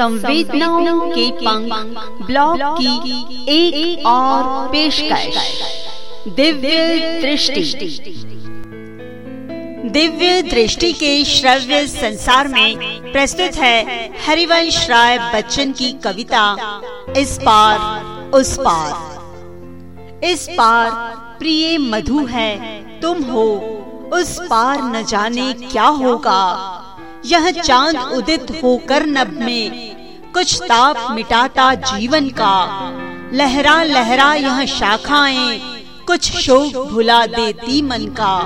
संवेदनाओं के पंख ब्लॉग की एक, एक और पेशकश। दिव्य दृष्टि। दिव्य दृष्टि के श्रव्य संसार में प्रस्तुत है हरिवंश राय बच्चन की कविता इस पार उस पार। इस पार प्रिय मधु है तुम हो उस पार न जाने क्या होगा। यह चाँद उदित होकर नभ में कुछ ताप मिटाता जीवन का। लहरा लहरा यह शाखाएँ, कुछ शोक भुला देती मन का।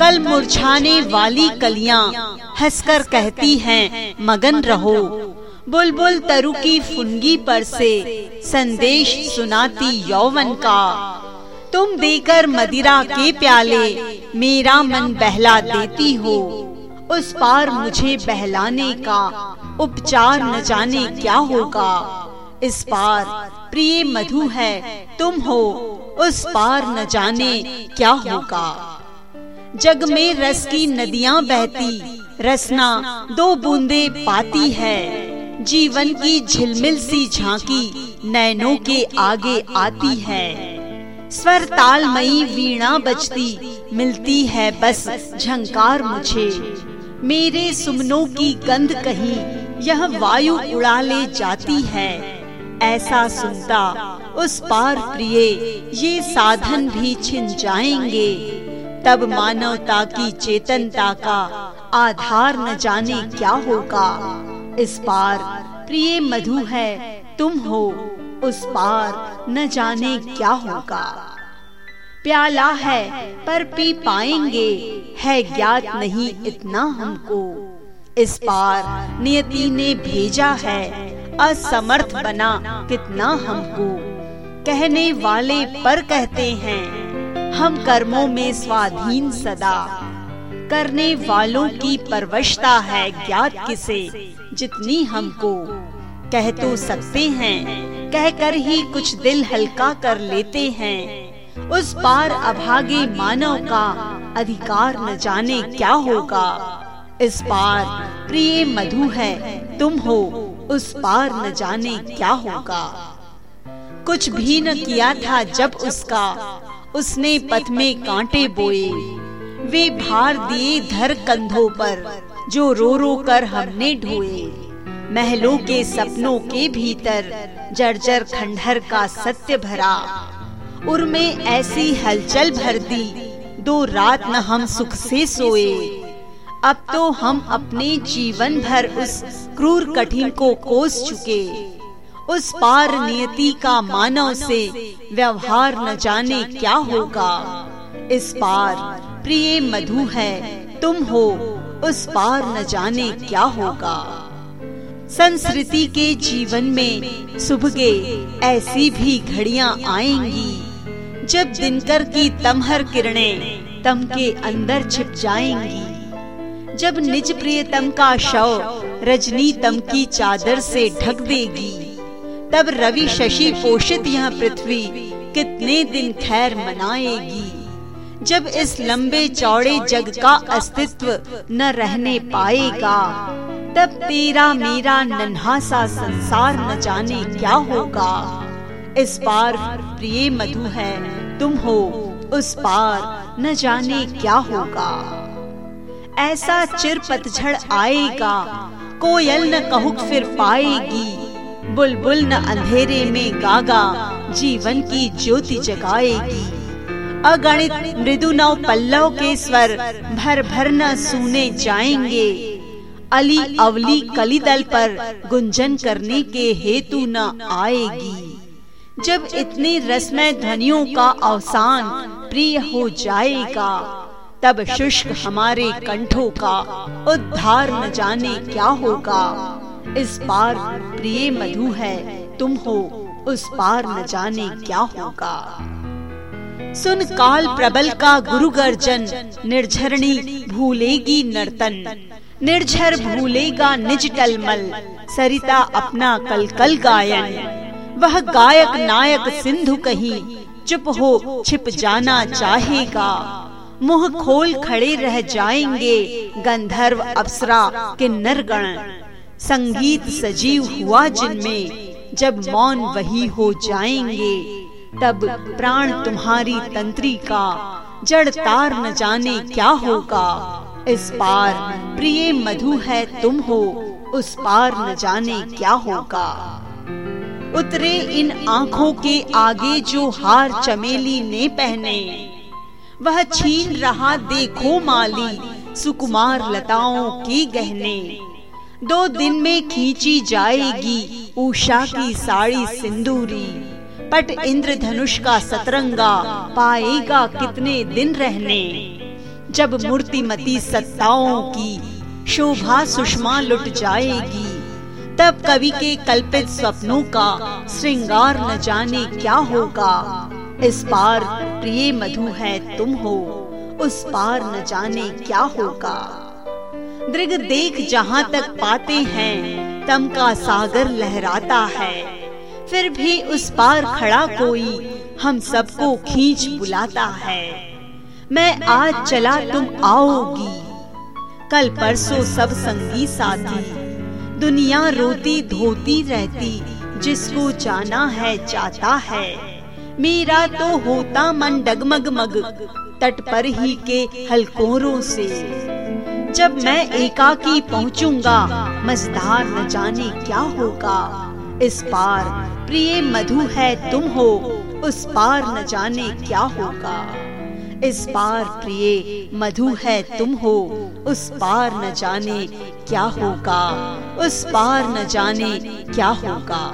कल मुरझाने वाली कलियाँ हंसकर कहती हैं, मगन रहो। बुलबुल तरु की फुनगी पर से संदेश सुनाती यौवन का। तुम देकर मदिरा के प्याले, मेरा मन बहला देती हो, उस पार मुझे बहलाने का। उपचार न जाने क्या होगा। इस पार प्रिय मधु है, तुम हो। उस पार न जाने क्या होगा। जग में रस की नदियाँ बहती, रसना दो बूंदे पाती है। जीवन की झिलमिल सी झांकी नैनों के आगे आती है। स्वर तालमयी वीणा बजती, मिलती है बस झंकार मुझे। मेरे सुमनों की गंध कहीं यह वायु उड़ा ले जाती है। ऐसा सुनता उस पार प्रिय, ये साधन भी छिन जाएँगे। तब मानवता की चेतनता का आधार न जाने क्या होगा। इस पार प्रिय मधु है, तुम हो, उस पार न जाने क्या होगा। प्याला है, पर पी पाएँगे, है ज्ञात नहीं इतना हमको। इस पार नियति ने भेजा है। असमर्थ बना कितना हमको। कहने वाले पर कहते हैं, हम कर्मों में स्वाधीन सदा। करने वालों की परवशता है ज्ञात किसे, जितनी हमको। कह तो सकते हैं, कहकर ही कुछ दिल हल्का कर लेते हैं। उस पार अभागे मानव का अधिकार न जाने क्या होगा। इस पार प्रिय मधु है, तुम हो, उस पार न जाने क्या होगा। कुछ भी न किया था जब उसका, उसने पथ में कांटे बोए। वे भार दिए धर कंधों पर, जो रो रो कर हमने ढोए। महलों के सपनों के भीतर जर्जर खंडहर का सत्य भरा। उर में ऐसी हलचल भर दी, दो रात न हम सुख से सोए। अब तो हम अपने जीवन भर उस क्रूर कठिन को कोस चुके। उस पार नियति का मानव से व्यवहार न जाने क्या होगा। इस पार, प्रिय मधु है, तुम हो, उस पार न जाने क्या होगा। संस्कृति के जीवन में सुबह के ऐसी भी घड़ियाँ आएँगी। जब दिनकर की तमहर किरणें तम के अंदर छिप जाएँगी। जब निज प्रियतम का शव रजनी तम की चादर से ढक देगी, तब रवि शशि पोषित यह पृथ्वी कितने दिन खैर मनाएगी। जब इस लंबे चौड़े जग का अस्तित्व न रहने पाएगा, तब तेरा मेरा नन्हा सा संसार न जाने क्या होगा। इस पार प्रिय मधु है, तुम हो, उस पार न जाने क्या होगा। ऐसा चिर पतझड़ आएगा। कोयल न कहूक फिर पाएगी। बुलबुल न अंधेरे में गागा। जीवन की ज्योति जगाएगी। अगणित मृदु नव पल्लव के स्वर भर भर न सुने जाएँगे। अली अवली कली दल पर गुंजन करने के हेतु न आएगी। जब इतनी रसमय ध्वनियों का अवसान प्रिय हो जाएगा। तब शुष्क हमारे कंठों का उद्धार न जाने क्या होगा। इस पार प्रिय मधु है तुम हो उस पार न जाने क्या होगा। सुन काल प्रबल का गुरु गर्जन निर्झरणी भूलेगी नर्तन। निर्झर भूलेगा निज टलमल सरिता अपना कल कल गायन। वह गायक नायक सिंधु कहीं चुप हो छिप जाना चाहेगा। मुँह खोल खड़े रह जाएँगे गंधर्व अप्सरा के नरगण। संगीत सजीव हुआ जिनमें जब मौन वही हो जाएँगे तब प्राण तुम्हारी तंत्री का जड़ तार न जाने क्या होगा। इस पार प्रिय मधु है तुम हो उस पार न जाने क्या होगा। उतरे इन आँखों के आगे जो हार चमेली ने पहने वह छीन रहा, देखो माली, सुकुमार लताओं की गहने। दो दिन में खींची जाएगी उषा की साड़ी सिंदूरी। पट इंद्रधनुष का सतरंगा पाएगा कितने दिन रहने। जब मूर्तिमती सत्ताओं की शोभा सुषमा लुट जाएगी, तब कवि के कल्पित सपनों का श्रृंगार न जाने क्या होगा। इस पार प्रिय मधु है, तुम हो। उस पार न जाने क्या होगा। दृग देख जहाँ तक पाते हैं, तम का सागर लहराता है। फिर भी उस पार खड़ा कोई हम सबको खींच बुलाता है। मैं आज चला तुम आओगी। कल परसों सब संगी साथी। दुनिया रोती धोती रहती, जिसको जाना है, जाता है। मेरा तो होता मन डगमग मग, तट पर ही के हलकोरों से। जब मैं एकाकी पहुंचूँगा मजदार न जाने क्या होगा। इस पार प्रिय मधु है तुम हो, उस पार न जाने क्या होगा। इस पार प्रिय मधु है तुम हो, उस पार न जाने क्या होगा। उस पार न जाने क्या होगा।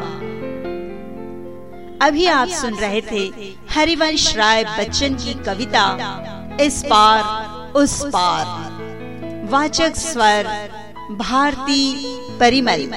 अभी आप सुन रहे थे हरिवंश राय बच्चन की कविता, इस पार, उस पार। वाचक स्वर, भारती परिमल।